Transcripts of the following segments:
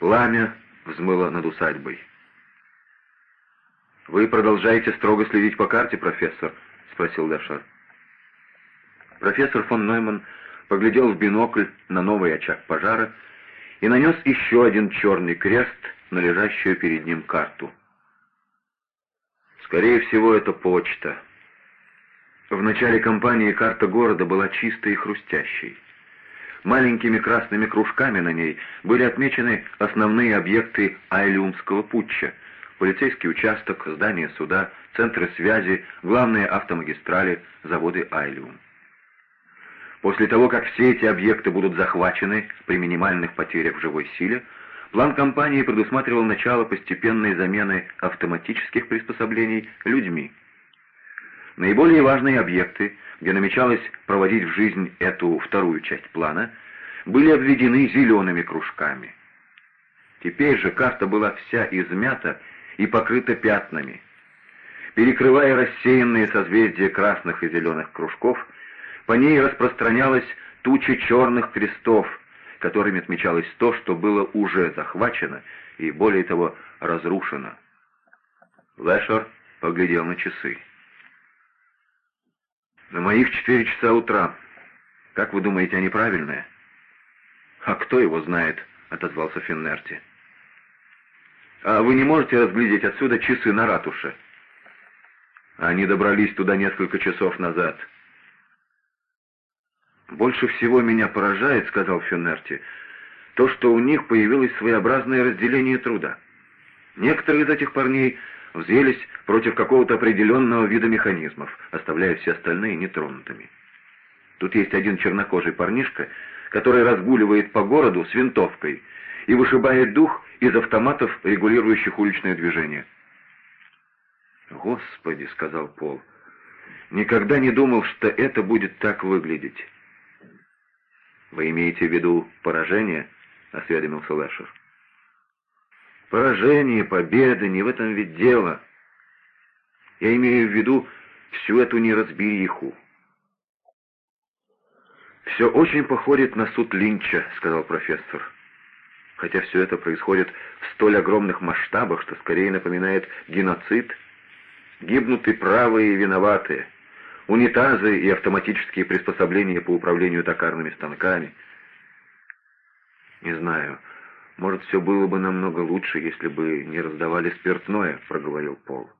Пламя взмыло над усадьбой. «Вы продолжаете строго следить по карте, профессор?» — спросил Лешер. Профессор фон Нойман поглядел в бинокль на новый очаг пожара и нанес еще один черный крест на лежащую перед ним карту. Скорее всего, это почта. В начале кампании карта города была чистой и хрустящей. Маленькими красными кружками на ней были отмечены основные объекты Айлюмского путча, полицейский участок, здание суда, центры связи, главные автомагистрали, заводы Айлюм. После того, как все эти объекты будут захвачены при минимальных потерях в живой силе, план компании предусматривал начало постепенной замены автоматических приспособлений людьми. Наиболее важные объекты, где намечалось проводить в жизнь эту вторую часть плана, были обведены зелеными кружками. Теперь же карта была вся измята и покрыта пятнами. Перекрывая рассеянные созвездия красных и зеленых кружков, по ней распространялась туча черных крестов, которыми отмечалось то, что было уже захвачено и, более того, разрушено. Лэшер поглядел на часы. «На моих четыре часа утра. Как вы думаете, они правильные?» «А кто его знает?» — отозвался Финнерти. «А вы не можете разглядеть отсюда часы на ратуше?» «Они добрались туда несколько часов назад». «Больше всего меня поражает, — сказал Феннерти, — то, что у них появилось своеобразное разделение труда. Некоторые из этих парней взялись против какого-то определенного вида механизмов, оставляя все остальные нетронутыми. Тут есть один чернокожий парнишка, который разгуливает по городу с винтовкой и вышибает дух из автоматов, регулирующих уличное движение. «Господи!» — сказал Пол. «Никогда не думал, что это будет так выглядеть». «Вы имеете в виду поражение?» — осведомился Лэшер. «Поражение, победа, не в этом ведь дело. Я имею в виду всю эту неразбериху». «Все очень походит на суд Линча», — сказал профессор. «Хотя все это происходит в столь огромных масштабах, что скорее напоминает геноцид. Гибнут правые, и виноватые» унитазы и автоматические приспособления по управлению токарными станками. «Не знаю, может, все было бы намного лучше, если бы не раздавали спиртное», — проговорил Пол.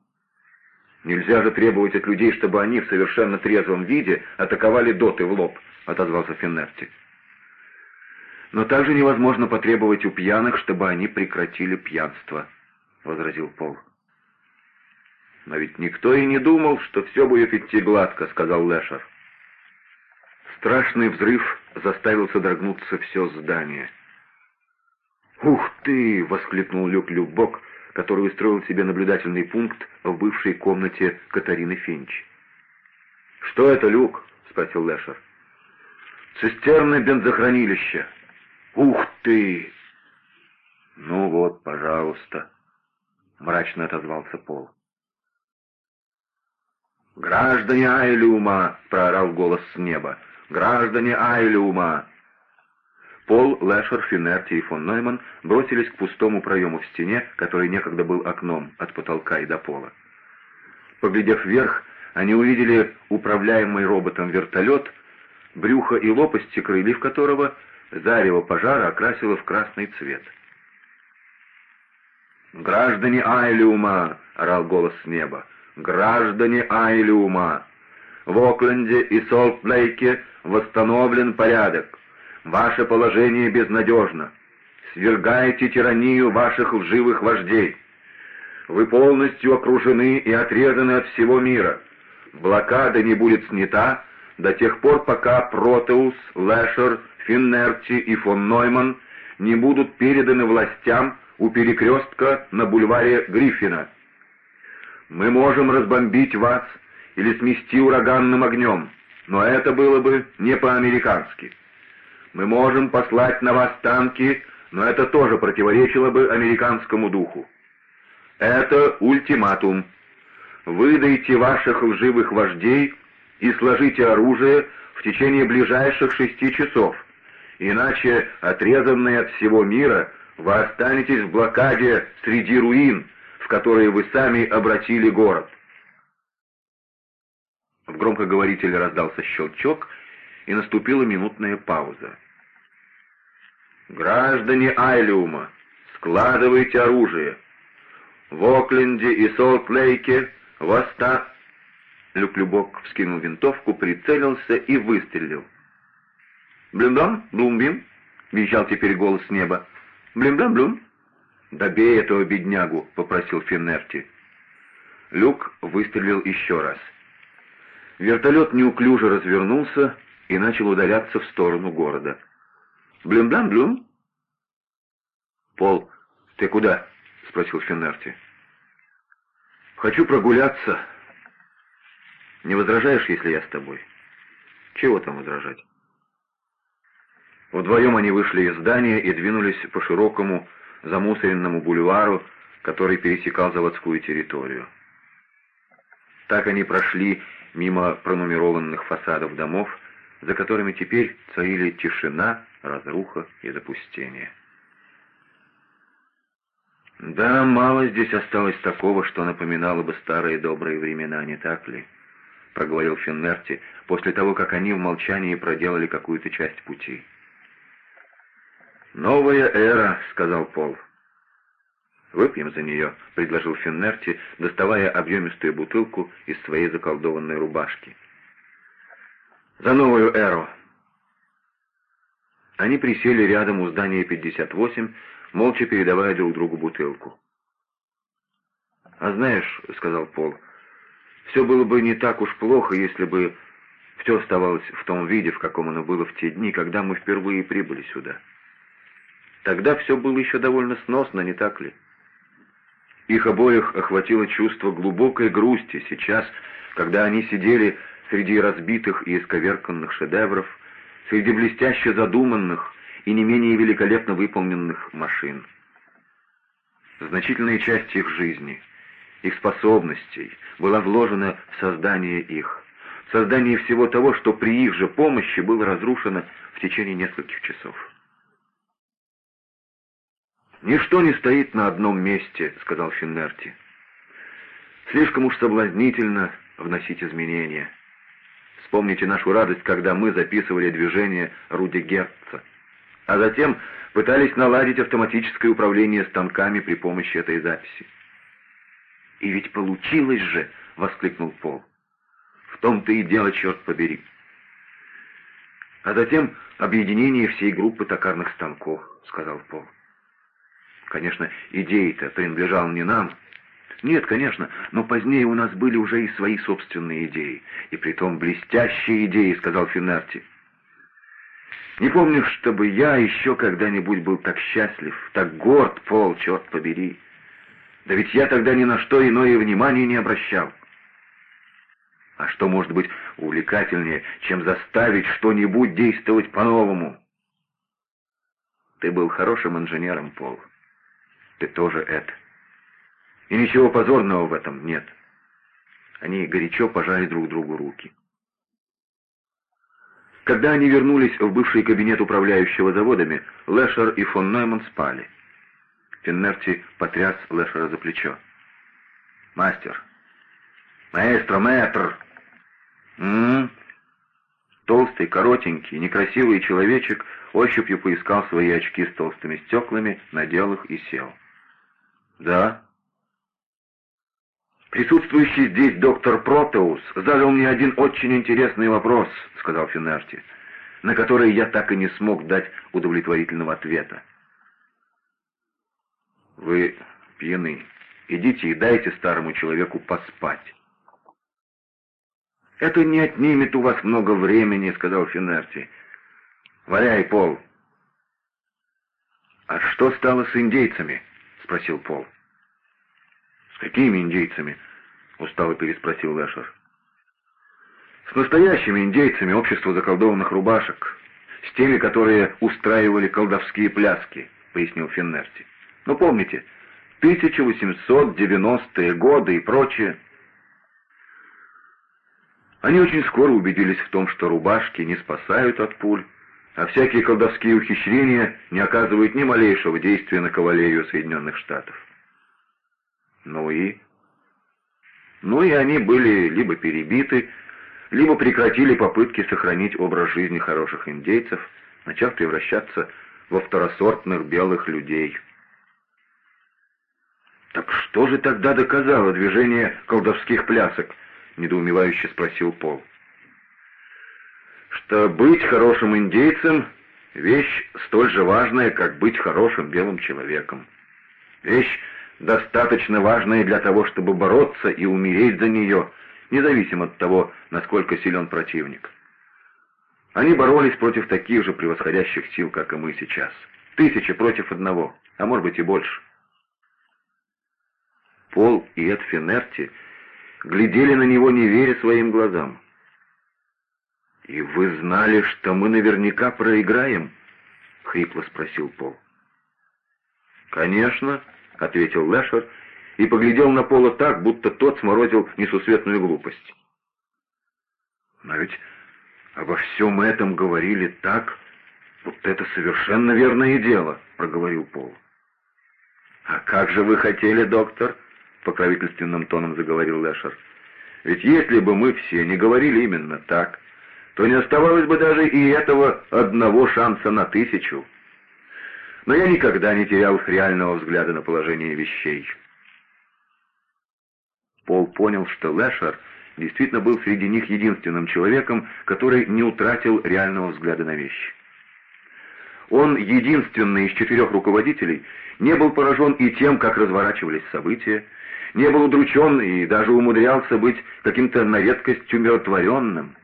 «Нельзя же требовать от людей, чтобы они в совершенно трезвом виде атаковали доты в лоб», — отозвался Финнерти. «Но также невозможно потребовать у пьяных, чтобы они прекратили пьянство», — возразил Пол. «Но ведь никто и не думал, что все будет идти гладко», — сказал Лешер. Страшный взрыв заставил содрогнуться все здание. «Ух ты!» — воскликнул Люк Любок, который устроил себе наблюдательный пункт в бывшей комнате Катарины Финч. «Что это, Люк?» — спросил Лешер. «Цистерны бензохранилища». «Ух ты!» «Ну вот, пожалуйста», — мрачно отозвался Пол. «Граждане Айлюма!» — проорал голос с неба. «Граждане Айлюма!» Пол, Лэшер, Финерти и фон Нойман бросились к пустому проему в стене, который некогда был окном от потолка и до пола. Поглядев вверх, они увидели управляемый роботом вертолет, брюхо и лопасти крыльев которого зарево пожара окрасило в красный цвет. «Граждане Айлюма!» — орал голос с неба граждане Айлюма. В Окленде и Солт-Лейке восстановлен порядок. Ваше положение безнадежно. Свергайте тиранию ваших лживых вождей. Вы полностью окружены и отрезаны от всего мира. Блокада не будет снята до тех пор, пока Протеус, Лэшер, Финнерти и фон Нойман не будут переданы властям у перекрестка на бульваре Гриффина. Мы можем разбомбить вас или смести ураганным огнем, но это было бы не по-американски. Мы можем послать на вас танки, но это тоже противоречило бы американскому духу. Это ультиматум. Выдайте ваших лживых вождей и сложите оружие в течение ближайших шести часов, иначе, отрезанные от всего мира, Вы останетесь в блокаде среди руин, в которые вы сами обратили город. В громкоговорителе раздался щелчок, и наступила минутная пауза. «Граждане Айлиума, складывайте оружие. В Окленде и Солт-Лейке воста...» Люк-Любок вскинул винтовку, прицелился и выстрелил. «Блюмдон? Блумбин?» — визжал теперь голос с неба. «Блюмдон-блюм?» «Добей этого беднягу», — попросил Финнерти. Люк выстрелил еще раз. Вертолет неуклюже развернулся и начал удаляться в сторону города. «Блюм-блям-блюм?» «Пол, ты куда?» — спросил Финнерти. «Хочу прогуляться. Не возражаешь, если я с тобой?» «Чего там возражать?» Вдвоем они вышли из здания и двинулись по широкому замусоренному бульвару, который пересекал заводскую территорию. Так они прошли мимо пронумерованных фасадов домов, за которыми теперь царили тишина, разруха и запустение. «Да, мало здесь осталось такого, что напоминало бы старые добрые времена, не так ли?» — проговорил Финнерти после того, как они в молчании проделали какую-то часть пути. «Новая эра», — сказал Пол. «Выпьем за нее», — предложил Финнерти, доставая объемистую бутылку из своей заколдованной рубашки. «За новую эру!» Они присели рядом у здания 58, молча передавая друг другу бутылку. «А знаешь, — сказал Пол, — все было бы не так уж плохо, если бы все оставалось в том виде, в каком оно было в те дни, когда мы впервые прибыли сюда. Тогда все было еще довольно сносно, не так ли?» Их обоих охватило чувство глубокой грусти сейчас, когда они сидели среди разбитых и исковерканных шедевров, среди блестяще задуманных и не менее великолепно выполненных машин. Значительная часть их жизни, их способностей была вложена в создание их, в создание всего того, что при их же помощи было разрушено в течение нескольких часов. «Ничто не стоит на одном месте», — сказал Финнерти. «Слишком уж соблазнительно вносить изменения. Вспомните нашу радость, когда мы записывали движение Руди Герца, а затем пытались наладить автоматическое управление станками при помощи этой записи. «И ведь получилось же!» — воскликнул Пол. «В том-то и дело, черт побери!» «А затем объединение всей группы токарных станков», — сказал Пол. Конечно, идея-то принадлежала не нам. Нет, конечно, но позднее у нас были уже и свои собственные идеи. И притом блестящие идеи, сказал Финарти. Не помню, чтобы я еще когда-нибудь был так счастлив, так горд, Пол, черт побери. Да ведь я тогда ни на что иное внимания не обращал. А что может быть увлекательнее, чем заставить что-нибудь действовать по-новому? Ты был хорошим инженером, Пол ты тоже это. И ничего позорного в этом нет. Они горячо пожали друг другу руки. Когда они вернулись в бывший кабинет управляющего заводами, Лешер и фон Нойман спали. Финнерти потряс Лешера за плечо. «Мастер! Маэстро, мэтр!» «М -м -м. Толстый, коротенький, некрасивый человечек ощупью поискал свои очки с толстыми стеклами, надел их и сел. «Да». «Присутствующий здесь доктор Протеус задал мне один очень интересный вопрос», — сказал Финарти, «на который я так и не смог дать удовлетворительного ответа». «Вы пьяны. Идите и дайте старому человеку поспать». «Это не отнимет у вас много времени», — сказал Финерти. «Валяй, Пол». «А что стало с индейцами?» — спросил Пол. «С какими индейцами?» — устало переспросил Лешер. «С настоящими индейцами общества заколдованных рубашек, с теми, которые устраивали колдовские пляски», — пояснил Финнерти. «Ну, помните, 1890-е годы и прочее». Они очень скоро убедились в том, что рубашки не спасают от пуль, а всякие колдовские ухищрения не оказывают ни малейшего действия на кавалерию Соединенных Штатов. Ну и? Ну и они были либо перебиты, либо прекратили попытки сохранить образ жизни хороших индейцев, начав превращаться во второсортных белых людей. «Так что же тогда доказало движение колдовских плясок?» — недоумевающе спросил Пол. «Что быть хорошим индейцем — вещь столь же важная, как быть хорошим белым человеком. Вещь достаточно важная для того, чтобы бороться и умереть за нее, независимо от того, насколько силен противник. Они боролись против таких же превосходящих сил, как и мы сейчас. Тысячи против одного, а может быть и больше. Пол и Эд Фенерти глядели на него, не веря своим глазам. «И вы знали, что мы наверняка проиграем?» — хрипло спросил Пол. «Конечно», — ответил Лэшер и поглядел на Пола так, будто тот сморозил несусветную глупость. «Но ведь обо всем этом говорили так, будто это совершенно верное дело», — проговорил Пол. «А как же вы хотели, доктор?» — покровительственным тоном заговорил Лэшер. «Ведь если бы мы все не говорили именно так, то не оставалось бы даже и этого одного шанса на тысячу. Но я никогда не терял реального взгляда на положение вещей». Пол понял, что Лэшер действительно был среди них единственным человеком, который не утратил реального взгляда на вещи. Он, единственный из четырех руководителей, не был поражен и тем, как разворачивались события, не был удручен и даже умудрялся быть каким-то на редкость умиротворенным.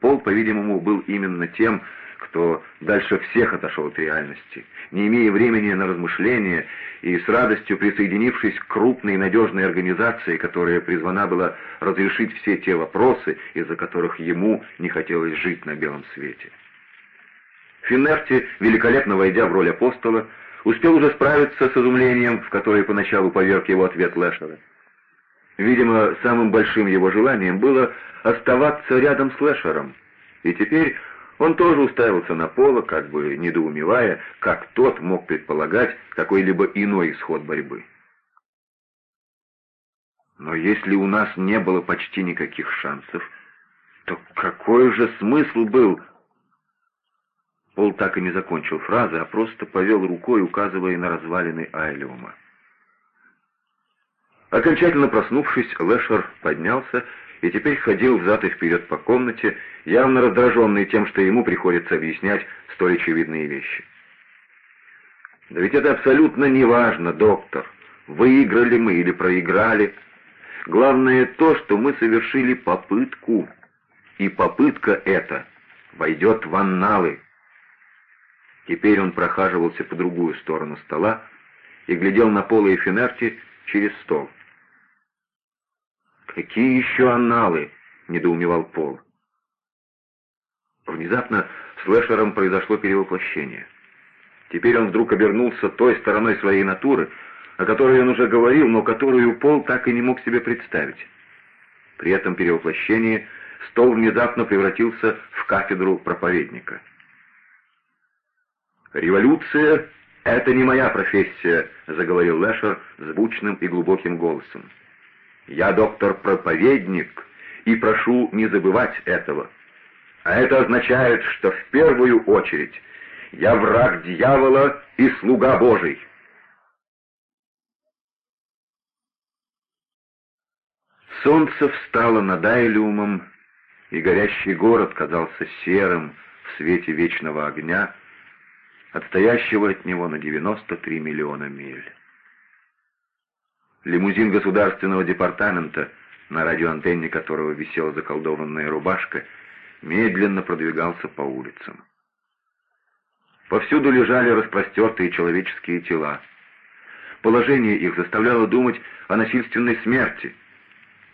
Пол, по-видимому, был именно тем, кто дальше всех отошел от реальности, не имея времени на размышления и с радостью присоединившись к крупной и надежной организации, которая призвана была разрешить все те вопросы, из-за которых ему не хотелось жить на белом свете. Финнерти, великолепно войдя в роль апостола, успел уже справиться с изумлением, в которое поначалу поверг его ответ Лэшера. Видимо, самым большим его желанием было оставаться рядом с Лэшером, и теперь он тоже уставился на Пола, как бы недоумевая, как тот мог предполагать какой-либо иной исход борьбы. Но если у нас не было почти никаких шансов, то какой же смысл был Пол так и не закончил фразы, а просто повел рукой, указывая на развалины Айлиума. Окончательно проснувшись, Лэшер поднялся и теперь ходил взад и вперед по комнате, явно раздраженный тем, что ему приходится объяснять столь очевидные вещи. «Да ведь это абсолютно неважно, доктор, выиграли мы или проиграли. Главное то, что мы совершили попытку, и попытка эта войдет в анналы». Теперь он прохаживался по другую сторону стола и глядел на Пола и Финерти через стол. «Какие еще анналы?» — недоумевал Пол. Внезапно с Лэшером произошло перевоплощение. Теперь он вдруг обернулся той стороной своей натуры, о которой он уже говорил, но которую Пол так и не мог себе представить. При этом перевоплощении стол внезапно превратился в кафедру проповедника — «Революция — это не моя профессия», — заговорил Лэшер звучным и глубоким голосом. «Я доктор-проповедник и прошу не забывать этого. А это означает, что в первую очередь я враг дьявола и слуга Божий». Солнце встало над Айлиумом, и горящий город казался серым в свете вечного огня, отстоящего от него на 93 миллиона миль. Лимузин государственного департамента, на радиоантенне которого висела заколдованная рубашка, медленно продвигался по улицам. Повсюду лежали распростертые человеческие тела. Положение их заставляло думать о насильственной смерти.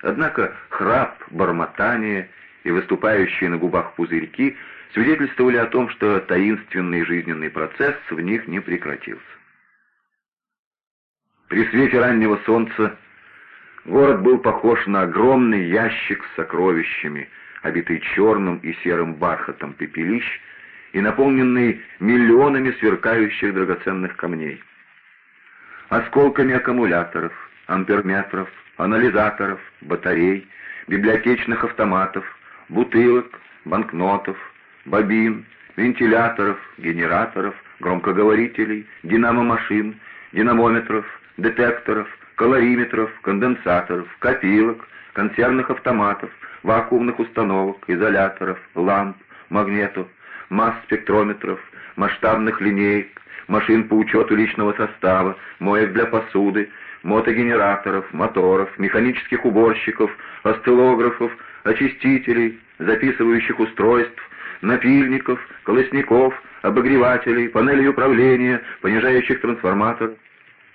Однако храп, бормотание и выступающие на губах пузырьки свидетельствовали о том, что таинственный жизненный процесс в них не прекратился. При свете раннего солнца город был похож на огромный ящик с сокровищами, обитый черным и серым бархатом пепелищ и наполненный миллионами сверкающих драгоценных камней. Осколками аккумуляторов, амперметров, анализаторов, батарей, библиотечных автоматов, бутылок, банкнотов, бобин, вентиляторов, генераторов, громкоговорителей, динамомашин, динамометров, детекторов, калориметров, конденсаторов, копилок, консервных автоматов, вакуумных установок, изоляторов, ламп, магнетов, масс-спектрометров, масштабных линеек, машин по учету личного состава, моек для посуды, мотогенераторов, моторов, механических уборщиков, осциллографов, очистителей, записывающих устройств, напильников, колосников, обогревателей, панелей управления, понижающих трансформаторов,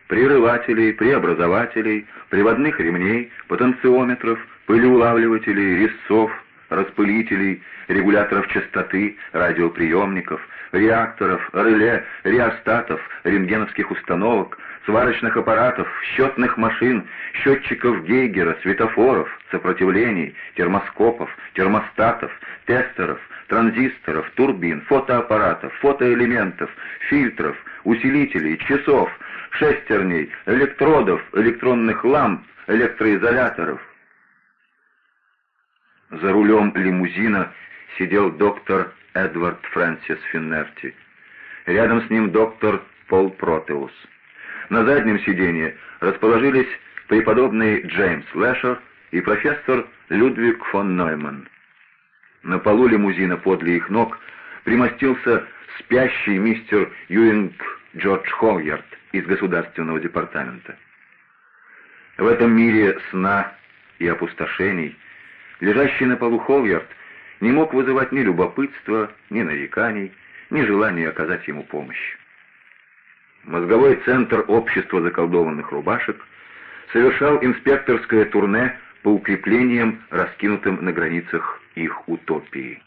прерывателей, преобразователей, приводных ремней, потенциометров, пылеулавливателей, резцов, распылителей, регуляторов частоты, радиоприемников, реакторов, реле, реостатов, рентгеновских установок, сварочных аппаратов, счетных машин, счетчиков Гейгера, светофоров, сопротивлений, термоскопов, термостатов, тестеров, транзисторов, турбин, фотоаппаратов, фотоэлементов, фильтров, усилителей, часов, шестерней, электродов, электронных ламп, электроизоляторов. За рулем лимузина сидел доктор Эдвард Фрэнсис Финнерти. Рядом с ним доктор Пол Протеус. На заднем сиденье расположились преподобный Джеймс Лэшер и профессор Людвиг фон Нойман. На полу лимузина подле их ног примостился спящий мистер Юинг Джордж Холгард из Государственного департамента. В этом мире сна и опустошений лежащий на полу Холгард не мог вызывать ни любопытства, ни нареканий, ни желания оказать ему помощь. Мозговой центр общества заколдованных рубашек совершал инспекторское турне по укреплениям, раскинутым на границах их утопии.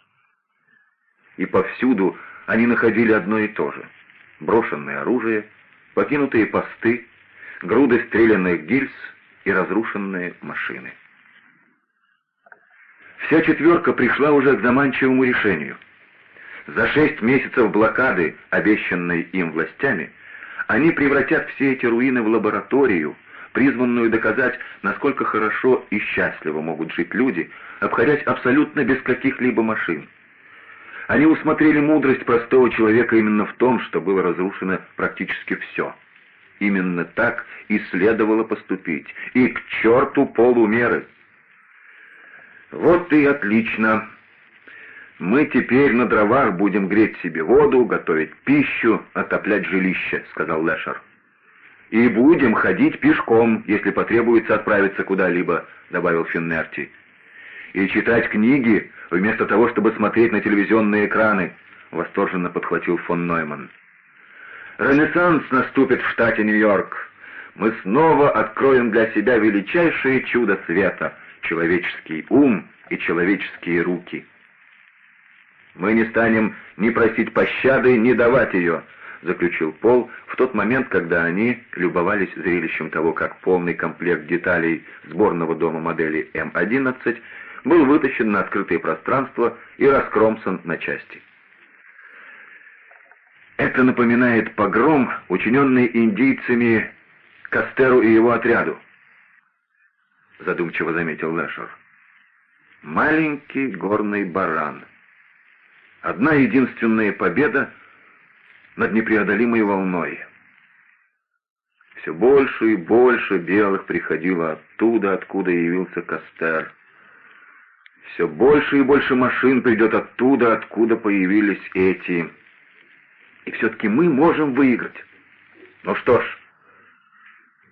И повсюду они находили одно и то же — брошенное оружие, покинутые посты, груды стрелянных гильз и разрушенные машины. Вся четверка пришла уже к заманчивому решению. За шесть месяцев блокады, обещанной им властями, они превратят все эти руины в лабораторию, призванную доказать, насколько хорошо и счастливо могут жить люди, обходясь абсолютно без каких-либо машин. Они усмотрели мудрость простого человека именно в том, что было разрушено практически все. Именно так и следовало поступить. И к черту полумеры! «Вот и отлично. Мы теперь на дровах будем греть себе воду, готовить пищу, отоплять жилище», — сказал Лешер. «И будем ходить пешком, если потребуется отправиться куда-либо», — добавил Финнерти. «И читать книги, вместо того, чтобы смотреть на телевизионные экраны», — восторженно подхватил фон Нойман. «Ренессанс наступит в штате Нью-Йорк. Мы снова откроем для себя величайшее чудо света — человеческий ум и человеческие руки. «Мы не станем ни просить пощады, ни давать ее», — заключил Пол в тот момент, когда они любовались зрелищем того, как полный комплект деталей сборного дома модели М-11 был вытащен на открытое пространство и раскромсан на части. Это напоминает погром, учиненный индийцами Кастеру и его отряду. — задумчиво заметил Лешер. «Маленький горный баран. Одна единственная победа над непреодолимой волной. Все больше и больше белых приходило оттуда, откуда явился Костер. Все больше и больше машин придет оттуда, откуда появились эти. И все-таки мы можем выиграть. Ну что ж,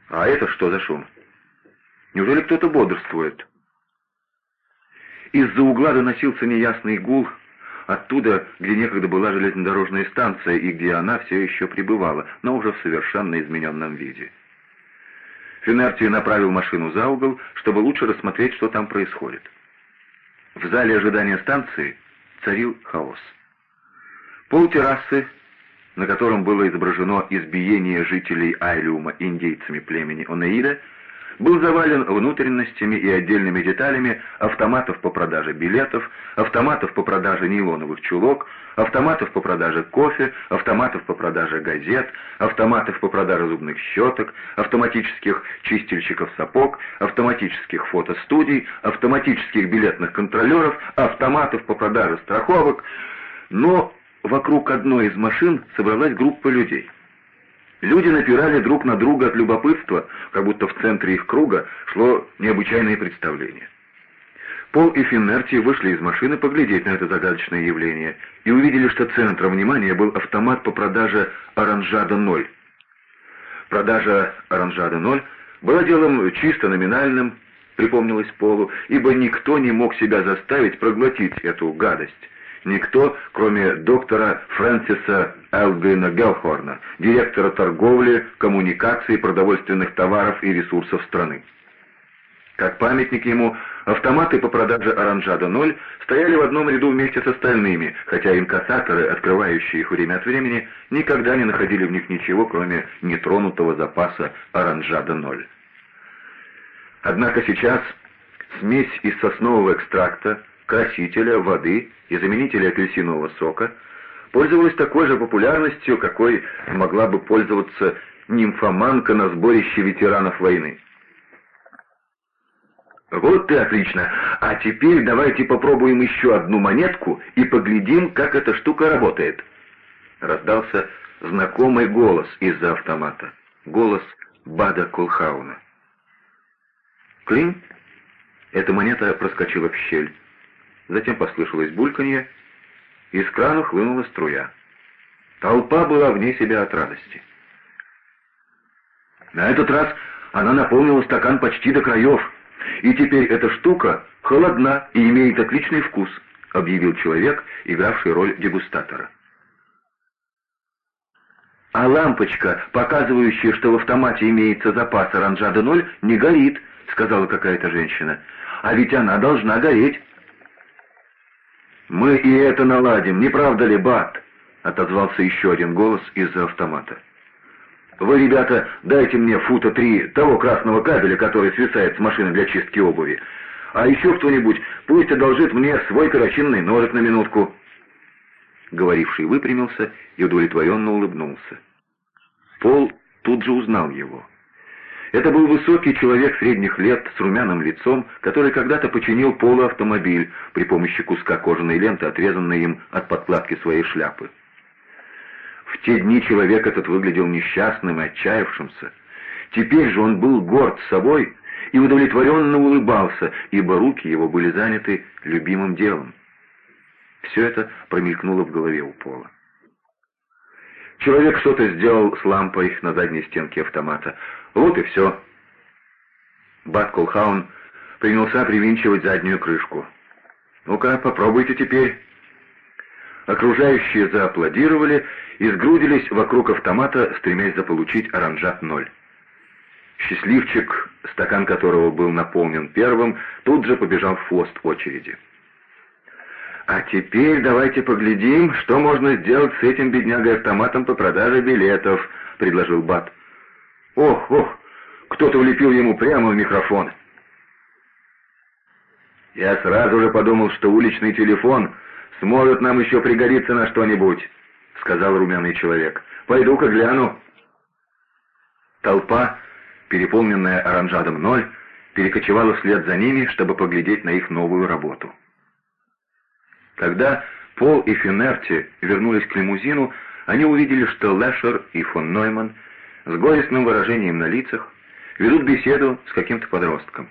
а это что за шум?» Неужели кто-то бодрствует? Из-за угла доносился неясный гул, оттуда, где некогда была железнодорожная станция и где она все еще пребывала, но уже в совершенно измененном виде. Финерти направил машину за угол, чтобы лучше рассмотреть, что там происходит. В зале ожидания станции царил хаос. Пол террасы, на котором было изображено избиение жителей Айлиума индейцами племени Онеида, был завален внутренностями и отдельными деталями автоматов по продаже билетов, автоматов по продаже нейлоновых чулок, автоматов по продаже кофе, автоматов по продаже газет, автоматов по продаже зубных щеток, автоматических чистильщиков сапог, автоматических фотостудий, автоматических билетных контролеров, автоматов по продаже страховок. Но вокруг одной из машин собралась группа людей. Люди напирали друг на друга от любопытства, как будто в центре их круга шло необычайное представление. Пол и Финнерти вышли из машины поглядеть на это загадочное явление и увидели, что центром внимания был автомат по продаже «Оранжада-0». Продажа «Оранжада-0» была делом чисто номинальным, припомнилось Полу, ибо никто не мог себя заставить проглотить эту гадость. Никто, кроме доктора Фрэнсиса Элгвина Гелхорна, директора торговли, коммуникации, продовольственных товаров и ресурсов страны. Как памятник ему, автоматы по продаже «Оранжада-0» стояли в одном ряду вместе с остальными, хотя инкассаторы, открывающие их время от времени, никогда не находили в них ничего, кроме нетронутого запаса «Оранжада-0». Однако сейчас смесь из соснового экстракта, красителя, воды и заменителя апельсинового сока пользовалась такой же популярностью, какой могла бы пользоваться нимфоманка на сборище ветеранов войны. «Вот ты отлично! А теперь давайте попробуем еще одну монетку и поглядим, как эта штука работает!» Раздался знакомый голос из-за автомата. Голос Бада Колхауна. Клин? Эта монета проскочила в щель. Затем послышалось бульканье, из крана хлынула струя. Толпа была вне себя от радости. На этот раз она наполнила стакан почти до краев, и теперь эта штука холодна и имеет отличный вкус, объявил человек, игравший роль дегустатора. А лампочка, показывающая, что в автомате имеется запас оранжада ноль, не горит, сказала какая-то женщина. А ведь она должна гореть. «Мы и это наладим, не правда ли, Бат?» — отозвался еще один голос из-за автомата. «Вы, ребята, дайте мне фута три того красного кабеля, который свисает с машины для чистки обуви. А еще кто-нибудь пусть одолжит мне свой перочинный ножик на минутку». Говоривший выпрямился и удовлетворенно улыбнулся. Пол тут же узнал его. Это был высокий человек средних лет с румяным лицом, который когда-то починил полуавтомобиль при помощи куска кожаной ленты, отрезанной им от подкладки своей шляпы. В те дни человек этот выглядел несчастным и отчаявшимся. Теперь же он был горд собой и удовлетворенно улыбался, ибо руки его были заняты любимым делом. Все это промелькнуло в голове у Пола. Человек что-то сделал с лампой на задней стенке автомата. Вот и все. Бат Колхаун принялся привинчивать заднюю крышку. «Ну-ка, попробуйте теперь». Окружающие зааплодировали и сгрудились вокруг автомата, стремясь заполучить оранжат ноль. Счастливчик, стакан которого был наполнен первым, тут же побежал в хвост очереди. «А теперь давайте поглядим, что можно сделать с этим беднягой-автоматом по продаже билетов», — предложил Бат. «Ох, ох, кто-то влепил ему прямо в микрофон». «Я сразу же подумал, что уличный телефон сможет нам еще пригодиться на что-нибудь», — сказал румяный человек. «Пойду-ка гляну». Толпа, переполненная оранжадом ноль, перекочевала вслед за ними, чтобы поглядеть на их новую работу. Когда Пол и Финерти вернулись к лимузину, они увидели, что Лэшер и фон Нойман с горестным выражением на лицах ведут беседу с каким-то подростком.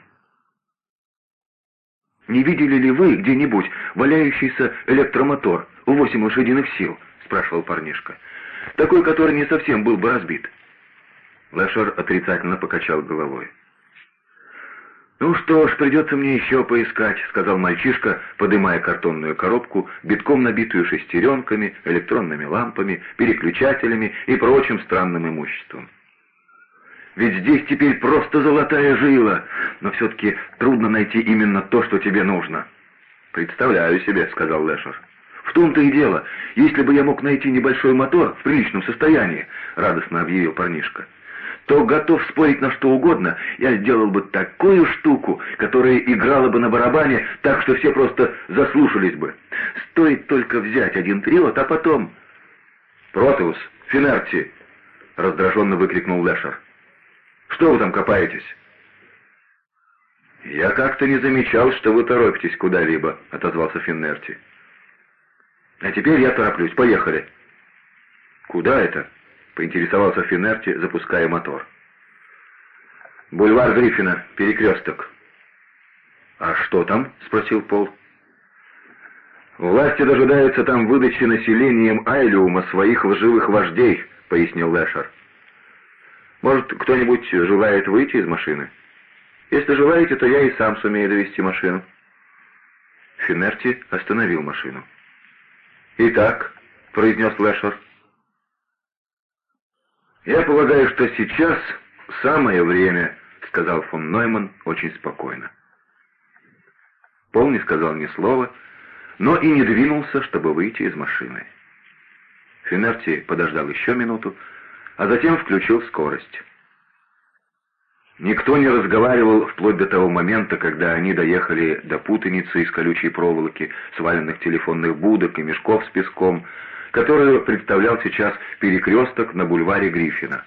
«Не видели ли вы где-нибудь валяющийся электромотор в восемь лошадиных сил?» — спрашивал парнишка. «Такой, который не совсем был бы разбит». Лэшер отрицательно покачал головой. «Ну что ж, придется мне еще поискать», — сказал мальчишка, подымая картонную коробку, битком набитую шестеренками, электронными лампами, переключателями и прочим странным имуществом. «Ведь здесь теперь просто золотая жила, но все-таки трудно найти именно то, что тебе нужно». «Представляю себе», — сказал Лэшер. «В том-то и дело, если бы я мог найти небольшой мотор в приличном состоянии», — радостно объявил парнишка то готов спорить на что угодно. Я сделал бы такую штуку, которая играла бы на барабане, так что все просто заслушались бы. Стоит только взять один триот, а потом... «Протеус, Финарти!» — раздраженно выкрикнул Лешер. «Что вы там копаетесь?» «Я как-то не замечал, что вы торопитесь куда-либо», — отозвался Финнерти. «А теперь я тороплюсь. Поехали». «Куда это?» — поинтересовался Финерти, запуская мотор. «Бульвар Гриффина, перекресток». «А что там?» — спросил Пол. «Власти дожидаются там выдачи населением Айлиума своих лживых вождей», — пояснил Лешер. «Может, кто-нибудь желает выйти из машины? Если желаете, то я и сам сумею довести машину». Финерти остановил машину. «Итак», — произнес Лешер, — «Я полагаю, что сейчас самое время», — сказал фон Нойман очень спокойно. Пол не сказал ни слова, но и не двинулся, чтобы выйти из машины. Финерти подождал еще минуту, а затем включил скорость. Никто не разговаривал вплоть до того момента, когда они доехали до путаницы из колючей проволоки, сваленных телефонных будок и мешков с песком, которую представлял сейчас перекресток на бульваре Гриффина.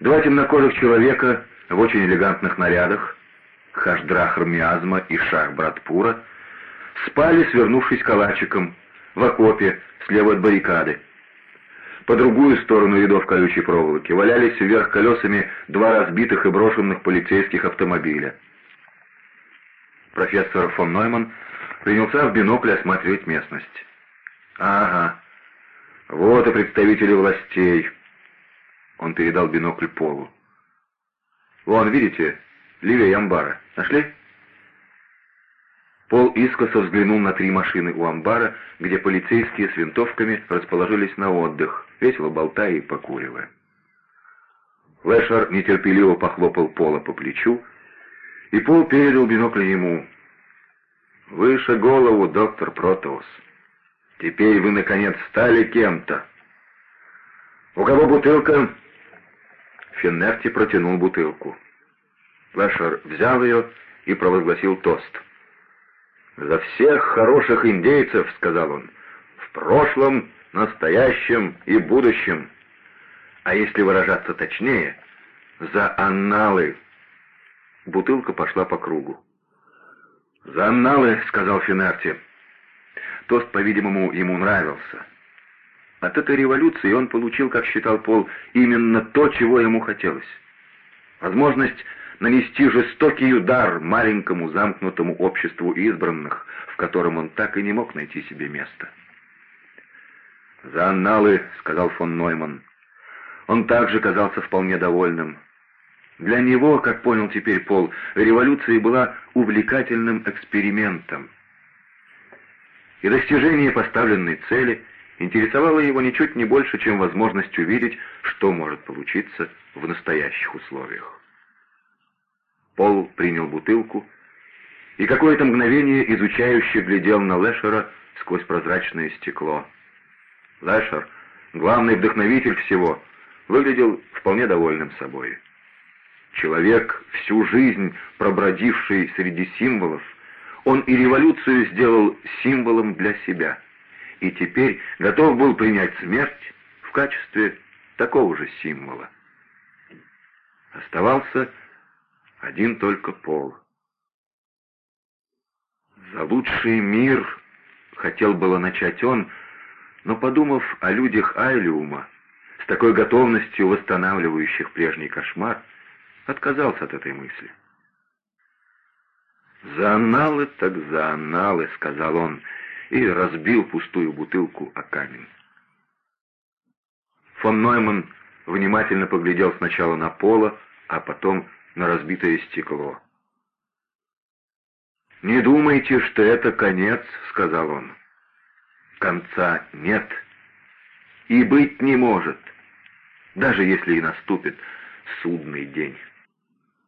Два темнокожих человека в очень элегантных нарядах, Хашдрахар Миазма и Шах Братпура, спали, свернувшись калачиком, в окопе, слева от баррикады. По другую сторону рядов колючей проволоки валялись вверх колесами два разбитых и брошенных полицейских автомобиля. Профессор фон Нойман принялся в бинокль осматривать местность. «Ага, вот и представители властей». Он передал бинокль Полу. «Вон, видите, левее амбара. Нашли?» Пол искоса взглянул на три машины у амбара, где полицейские с винтовками расположились на отдых, весело болтая и покуривая. Лэшер нетерпеливо похлопал Пола по плечу, и Пол передал бинокль ему. «Выше голову, доктор Протоус». Теперь вы, наконец, стали кем-то. У кого бутылка?» Финнерти протянул бутылку. Флешер взял ее и провозгласил тост. «За всех хороших индейцев», — сказал он, — «в прошлом, настоящем и будущем. А если выражаться точнее, за анналы». Бутылка пошла по кругу. «За анналы», — сказал Финерти. Тост, по-видимому, ему нравился. От этой революции он получил, как считал Пол, именно то, чего ему хотелось. Возможность нанести жестокий удар маленькому замкнутому обществу избранных, в котором он так и не мог найти себе места. «За анналы», — сказал фон Нойман. Он также казался вполне довольным. Для него, как понял теперь Пол, революция была увлекательным экспериментом и достижение поставленной цели интересовало его ничуть не больше, чем возможность увидеть, что может получиться в настоящих условиях. Пол принял бутылку и какое-то мгновение изучающе глядел на Лэшера сквозь прозрачное стекло. Лэшер, главный вдохновитель всего, выглядел вполне довольным собой. Человек, всю жизнь пробродивший среди символов, он и революцию сделал символом для себя, и теперь готов был принять смерть в качестве такого же символа. Оставался один только пол. «За лучший мир!» — хотел было начать он, но, подумав о людях Айлиума, с такой готовностью восстанавливающих прежний кошмар, отказался от этой мысли. «За аналы так за аналы», — сказал он, и разбил пустую бутылку о камень. Фон Нойман внимательно поглядел сначала на поло, а потом на разбитое стекло. «Не думайте, что это конец», — сказал он. «Конца нет и быть не может, даже если и наступит судный день».